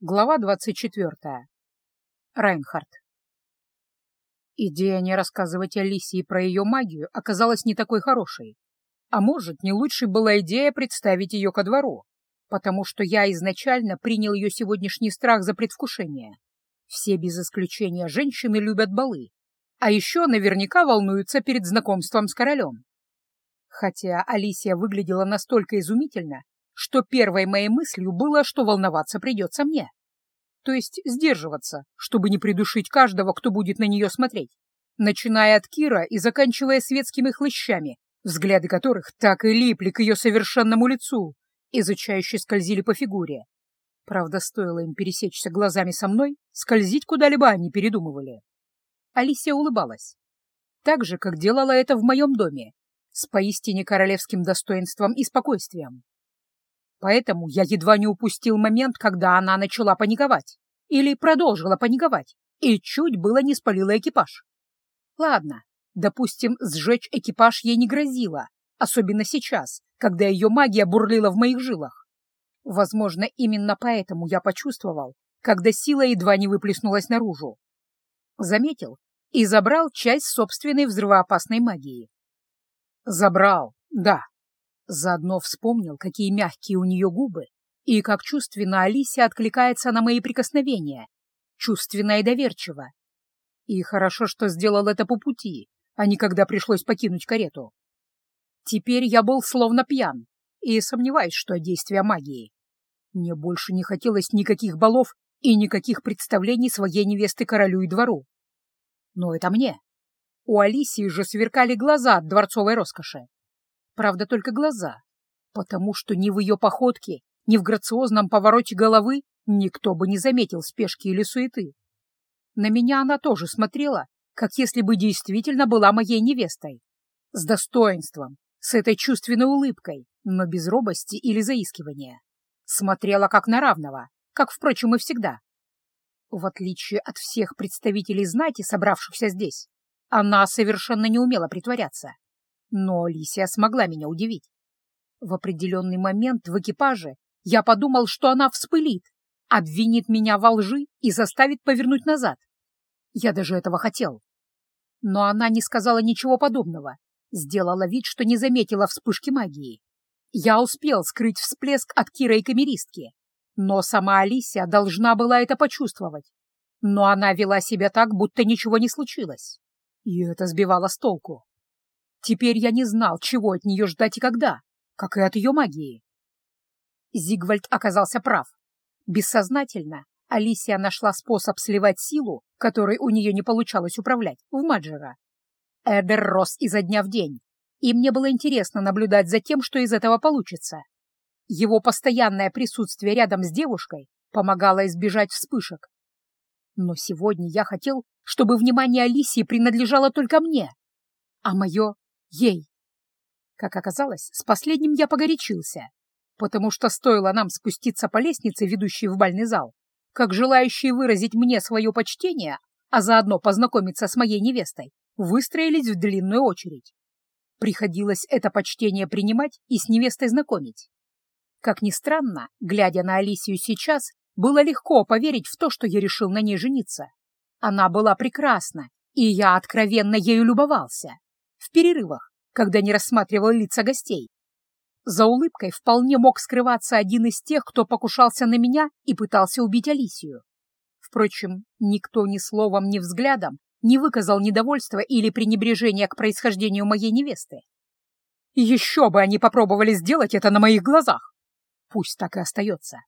Глава 24. Райнхард. Идея не рассказывать Алисии про ее магию оказалась не такой хорошей. А может, не лучшей была идея представить ее ко двору, потому что я изначально принял ее сегодняшний страх за предвкушение. Все без исключения женщины любят балы, а еще наверняка волнуются перед знакомством с королем. Хотя Алисия выглядела настолько изумительно, что первой моей мыслью было, что волноваться придется мне. То есть сдерживаться, чтобы не придушить каждого, кто будет на нее смотреть, начиная от Кира и заканчивая светскими хлыщами, взгляды которых так и липли к ее совершенному лицу, изучающе скользили по фигуре. Правда, стоило им пересечься глазами со мной, скользить куда-либо они передумывали. Алисия улыбалась. Так же, как делала это в моем доме, с поистине королевским достоинством и спокойствием. Поэтому я едва не упустил момент, когда она начала паниковать. Или продолжила паниковать. И чуть было не спалила экипаж. Ладно, допустим, сжечь экипаж ей не грозило. Особенно сейчас, когда ее магия бурлила в моих жилах. Возможно, именно поэтому я почувствовал, когда сила едва не выплеснулась наружу. Заметил и забрал часть собственной взрывоопасной магии. Забрал, да, Заодно вспомнил, какие мягкие у нее губы, и как чувственно Алисия откликается на мои прикосновения, чувственно и доверчиво. И хорошо, что сделал это по пути, а не когда пришлось покинуть карету. Теперь я был словно пьян и сомневаюсь, что действие магии. Мне больше не хотелось никаких балов и никаких представлений своей невесты королю и двору. Но это мне. У Алисии же сверкали глаза от дворцовой роскоши. Правда, только глаза, потому что ни в ее походке, ни в грациозном повороте головы никто бы не заметил спешки или суеты. На меня она тоже смотрела, как если бы действительно была моей невестой. С достоинством, с этой чувственной улыбкой, но без робости или заискивания. Смотрела как на равного, как, впрочем, и всегда. В отличие от всех представителей знати, собравшихся здесь, она совершенно не умела притворяться. Но Алисия смогла меня удивить. В определенный момент в экипаже я подумал, что она вспылит, обвинит меня во лжи и заставит повернуть назад. Я даже этого хотел. Но она не сказала ничего подобного, сделала вид, что не заметила вспышки магии. Я успел скрыть всплеск от Кира и камеристки, но сама Алисия должна была это почувствовать. Но она вела себя так, будто ничего не случилось. И это сбивало с толку. Теперь я не знал, чего от нее ждать и когда, как и от ее магии. Зигвальд оказался прав. Бессознательно Алисия нашла способ сливать силу, которой у нее не получалось управлять, в Маджера. Эдер рос изо дня в день, и мне было интересно наблюдать за тем, что из этого получится. Его постоянное присутствие рядом с девушкой помогало избежать вспышек. Но сегодня я хотел, чтобы внимание Алисии принадлежало только мне, а мое ей. Как оказалось, с последним я погорячился, потому что стоило нам спуститься по лестнице, ведущей в бальный зал, как желающие выразить мне свое почтение, а заодно познакомиться с моей невестой, выстроились в длинную очередь. Приходилось это почтение принимать и с невестой знакомить. Как ни странно, глядя на Алисию сейчас, было легко поверить в то, что я решил на ней жениться. Она была прекрасна, и я откровенно ею любовался в перерывах, когда не рассматривал лица гостей. За улыбкой вполне мог скрываться один из тех, кто покушался на меня и пытался убить Алисию. Впрочем, никто ни словом, ни взглядом не выказал недовольства или пренебрежения к происхождению моей невесты. Еще бы они попробовали сделать это на моих глазах. Пусть так и остается.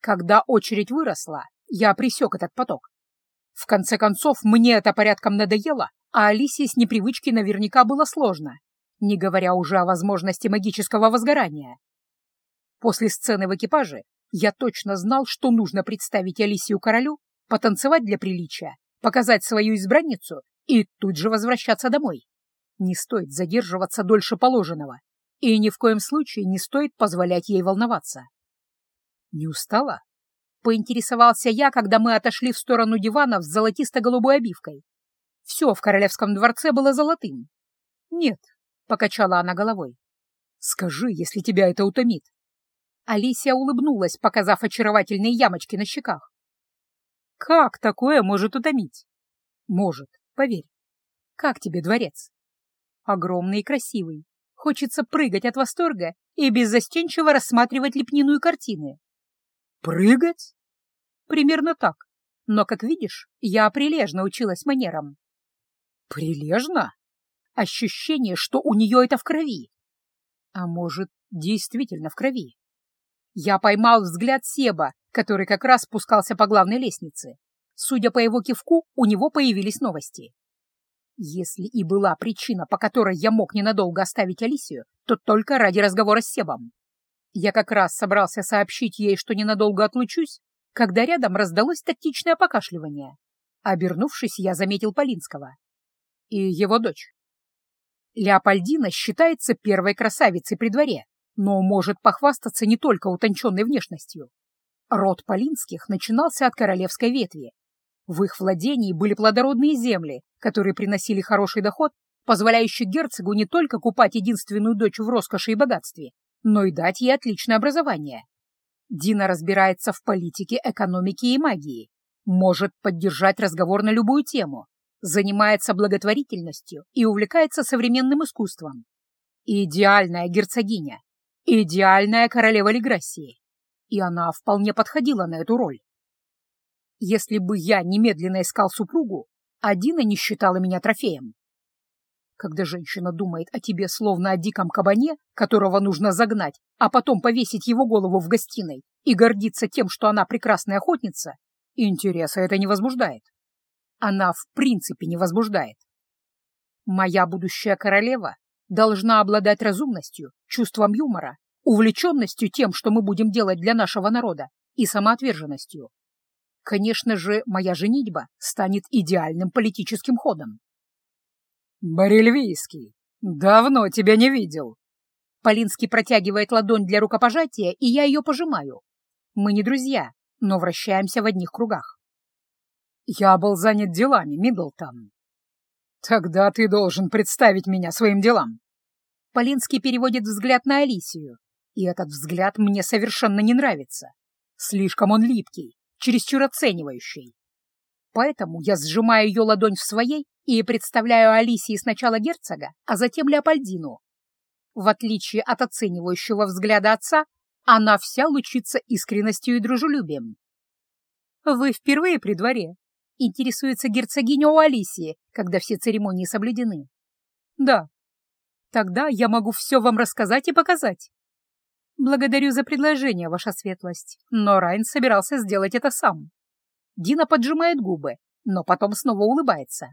Когда очередь выросла, я присек этот поток. В конце концов, мне это порядком надоело, а Алисе с непривычки наверняка было сложно, не говоря уже о возможности магического возгорания. После сцены в экипаже я точно знал, что нужно представить Алисию королю, потанцевать для приличия, показать свою избранницу и тут же возвращаться домой. Не стоит задерживаться дольше положенного, и ни в коем случае не стоит позволять ей волноваться. Не устала? Поинтересовался я, когда мы отошли в сторону дивана с золотисто-голубой обивкой. Все в королевском дворце было золотым. Нет, — покачала она головой. Скажи, если тебя это утомит. Алисия улыбнулась, показав очаровательные ямочки на щеках. «Как такое может утомить?» «Может, поверь. Как тебе дворец?» «Огромный и красивый. Хочется прыгать от восторга и беззастенчиво рассматривать лепниную картины». «Прыгать?» «Примерно так. Но, как видишь, я прилежно училась манерам». «Прилежно?» Ощущение, что у нее это в крови. А может, действительно в крови. Я поймал взгляд Себа, который как раз спускался по главной лестнице. Судя по его кивку, у него появились новости. Если и была причина, по которой я мог ненадолго оставить Алисию, то только ради разговора с Себом. Я как раз собрался сообщить ей, что ненадолго отлучусь, когда рядом раздалось тактичное покашливание. Обернувшись, я заметил Полинского. И его дочь. Леопольдина считается первой красавицей при дворе, но может похвастаться не только утонченной внешностью. Род Полинских начинался от королевской ветви. В их владении были плодородные земли, которые приносили хороший доход, позволяющий герцогу не только купать единственную дочь в роскоши и богатстве, но и дать ей отличное образование. Дина разбирается в политике, экономике и магии, может поддержать разговор на любую тему, занимается благотворительностью и увлекается современным искусством. Идеальная герцогиня, идеальная королева Леграссии, и она вполне подходила на эту роль. Если бы я немедленно искал супругу, Адина не считала меня трофеем. Когда женщина думает о тебе словно о диком кабане, которого нужно загнать, а потом повесить его голову в гостиной и гордиться тем, что она прекрасная охотница, интереса это не возбуждает. Она в принципе не возбуждает. Моя будущая королева должна обладать разумностью, чувством юмора, увлеченностью тем, что мы будем делать для нашего народа, и самоотверженностью. Конечно же, моя женитьба станет идеальным политическим ходом. «Борельвийский, давно тебя не видел!» Полинский протягивает ладонь для рукопожатия, и я ее пожимаю. Мы не друзья, но вращаемся в одних кругах. Я был занят делами, Миддлтон. Тогда ты должен представить меня своим делам. Полинский переводит взгляд на Алисию, и этот взгляд мне совершенно не нравится. Слишком он липкий, чересчур оценивающий. Поэтому я сжимаю ее ладонь в своей и представляю Алисии сначала герцога, а затем Леопольдину. В отличие от оценивающего взгляда отца, она вся лучится искренностью и дружелюбием. «Вы впервые при дворе?» — интересуется герцогиня у Алисии, когда все церемонии соблюдены. «Да. Тогда я могу все вам рассказать и показать. «Благодарю за предложение, ваша светлость, но Райн собирался сделать это сам». Дина поджимает губы, но потом снова улыбается.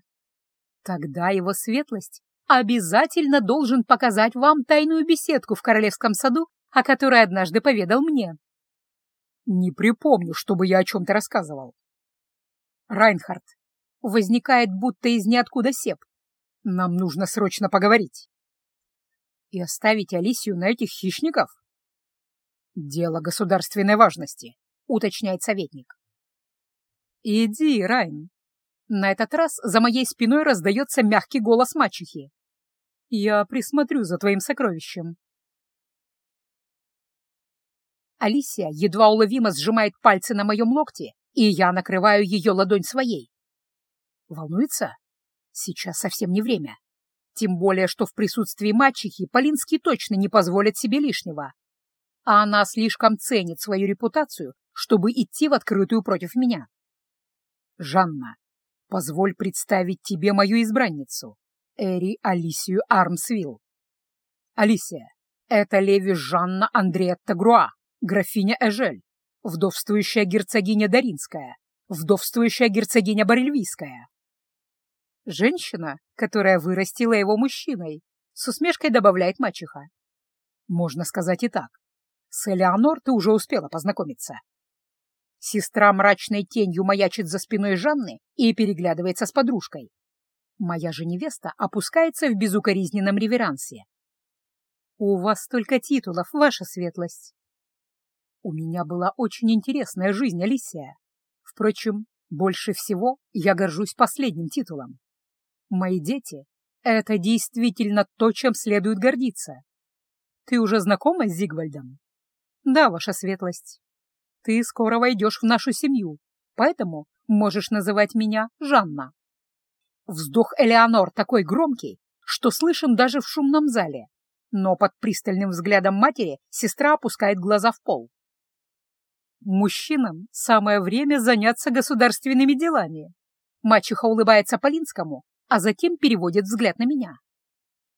«Тогда его светлость обязательно должен показать вам тайную беседку в королевском саду, о которой однажды поведал мне». «Не припомню, чтобы я о чем-то рассказывал». «Райнхард, возникает будто из ниоткуда сеп. Нам нужно срочно поговорить». «И оставить Алисию на этих хищников?» «Дело государственной важности», — уточняет советник. «Иди, Райн». На этот раз за моей спиной раздается мягкий голос мачехи. «Я присмотрю за твоим сокровищем». Алисия едва уловимо сжимает пальцы на моем локте, и я накрываю ее ладонь своей. Волнуется? Сейчас совсем не время. Тем более, что в присутствии мачехи Полинский точно не позволит себе лишнего а она слишком ценит свою репутацию, чтобы идти в открытую против меня. Жанна, позволь представить тебе мою избранницу, Эри Алисию Армсвилл. Алисия, это леви Жанна Андреетта Груа, графиня Эжель, вдовствующая герцогиня Даринская, вдовствующая герцогиня Барельвийская. Женщина, которая вырастила его мужчиной, с усмешкой добавляет мачеха. Можно сказать и так. С Элеонор ты уже успела познакомиться. Сестра мрачной тенью маячит за спиной Жанны и переглядывается с подружкой. Моя же невеста опускается в безукоризненном реверансе. «У вас столько титулов, ваша светлость!» У меня была очень интересная жизнь, Алисия. Впрочем, больше всего я горжусь последним титулом. Мои дети — это действительно то, чем следует гордиться. Ты уже знакома с Зигвальдом? Да, ваша светлость. Ты скоро войдешь в нашу семью, поэтому можешь называть меня Жанна. Вздох Элеонор такой громкий, что слышен даже в шумном зале, но под пристальным взглядом матери сестра опускает глаза в пол. Мужчинам самое время заняться государственными делами. Мачеха улыбается Полинскому, а затем переводит взгляд на меня.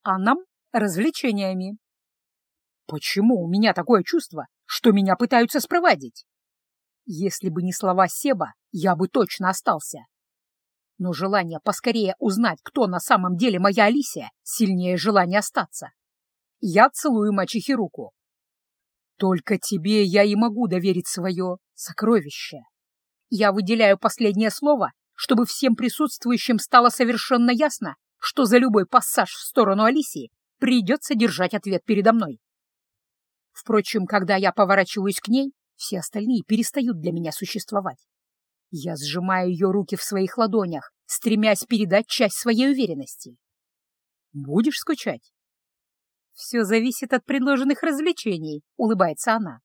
А нам — развлечениями. Почему у меня такое чувство, что меня пытаются спровадить? Если бы не слова Себа, я бы точно остался. Но желание поскорее узнать, кто на самом деле моя Алисия, сильнее желания остаться. Я целую мачехе руку. Только тебе я и могу доверить свое сокровище. Я выделяю последнее слово, чтобы всем присутствующим стало совершенно ясно, что за любой пассаж в сторону Алисии придется держать ответ передо мной. Впрочем, когда я поворачиваюсь к ней, все остальные перестают для меня существовать. Я сжимаю ее руки в своих ладонях, стремясь передать часть своей уверенности. «Будешь скучать?» «Все зависит от предложенных развлечений», — улыбается она.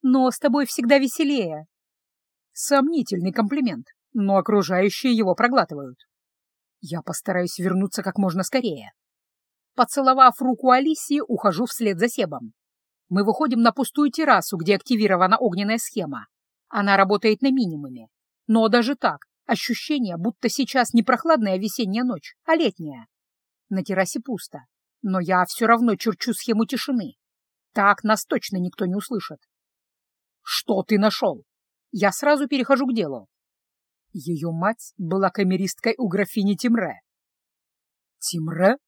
«Но с тобой всегда веселее». Сомнительный комплимент, но окружающие его проглатывают. Я постараюсь вернуться как можно скорее. Поцеловав руку Алисии, ухожу вслед за Себом. Мы выходим на пустую террасу, где активирована огненная схема. Она работает на минимуме. Но даже так, ощущение, будто сейчас не прохладная весенняя ночь, а летняя. На террасе пусто но я все равно черчу схему тишины. Так нас точно никто не услышит. Что ты нашел? Я сразу перехожу к делу. Ее мать была камеристкой у графини Тимре. Тимре?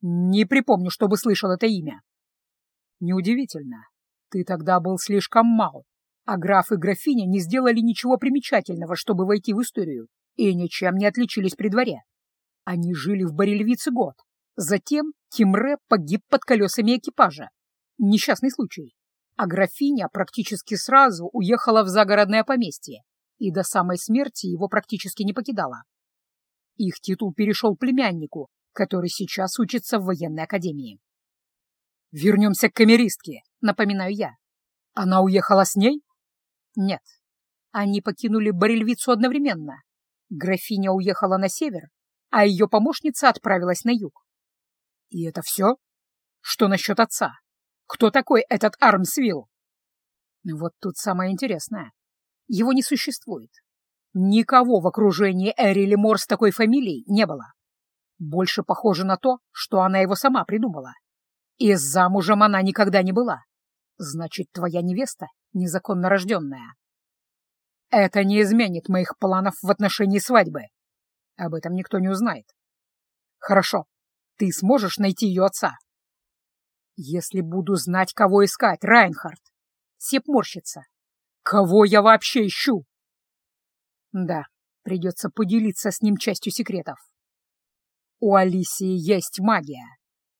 Не припомню, чтобы слышал это имя. Неудивительно. Ты тогда был слишком мал, а граф и графиня не сделали ничего примечательного, чтобы войти в историю, и ничем не отличились при дворе. Они жили в Барельвице год, Затем Тимре погиб под колесами экипажа. Несчастный случай. А графиня практически сразу уехала в загородное поместье и до самой смерти его практически не покидала. Их титул перешел племяннику, который сейчас учится в военной академии. «Вернемся к камеристке», — напоминаю я. «Она уехала с ней?» «Нет. Они покинули Барельвицу одновременно. Графиня уехала на север, а ее помощница отправилась на юг. И это все? Что насчет отца? Кто такой этот Армсвилл? Вот тут самое интересное. Его не существует. Никого в окружении Эрили Мор с такой фамилией не было. Больше похоже на то, что она его сама придумала. И замужем она никогда не была. Значит, твоя невеста незаконно рожденная. Это не изменит моих планов в отношении свадьбы. Об этом никто не узнает. Хорошо, ты сможешь найти ее отца? Если буду знать, кого искать, Райнхард. Сеп морщится. Кого я вообще ищу? Да, придется поделиться с ним частью секретов. У Алисии есть магия,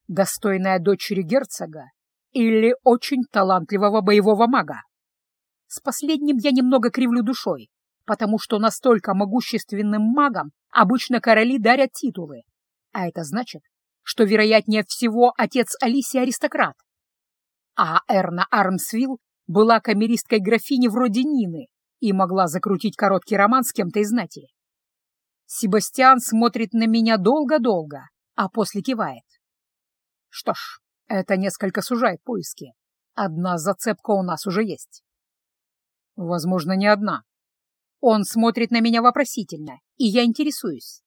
достойная дочери герцога или очень талантливого боевого мага. С последним я немного кривлю душой, потому что настолько могущественным магам обычно короли дарят титулы, а это значит, что, вероятнее всего, отец Алисии аристократ. А Эрна Армсвилл была камеристкой графини вроде Нины и могла закрутить короткий роман с кем-то из знати. Себастьян смотрит на меня долго-долго, а после кивает. Что ж, это несколько сужает поиски. Одна зацепка у нас уже есть. Возможно, не одна. Он смотрит на меня вопросительно, и я интересуюсь.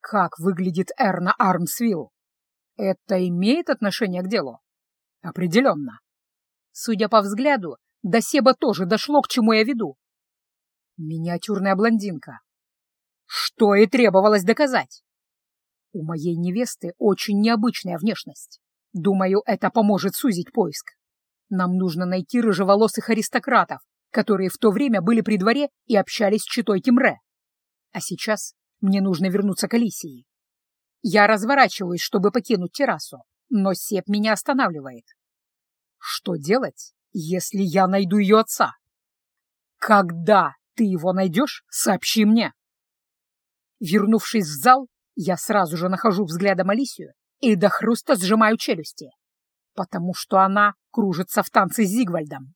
Как выглядит Эрна Армсвилл? Это имеет отношение к делу? Определенно. Судя по взгляду, до Себа тоже дошло, к чему я веду. Миниатюрная блондинка. Что и требовалось доказать. У моей невесты очень необычная внешность. Думаю, это поможет сузить поиск. Нам нужно найти рыжеволосых аристократов, которые в то время были при дворе и общались с читой Тимре. А сейчас мне нужно вернуться к Алисии. Я разворачиваюсь, чтобы покинуть террасу, но Сеп меня останавливает. Что делать, если я найду ее отца? Когда ты его найдешь, сообщи мне. Вернувшись в зал, я сразу же нахожу взглядом Алисию и до хруста сжимаю челюсти. Потому что она кружится в танце с Зигвальдом.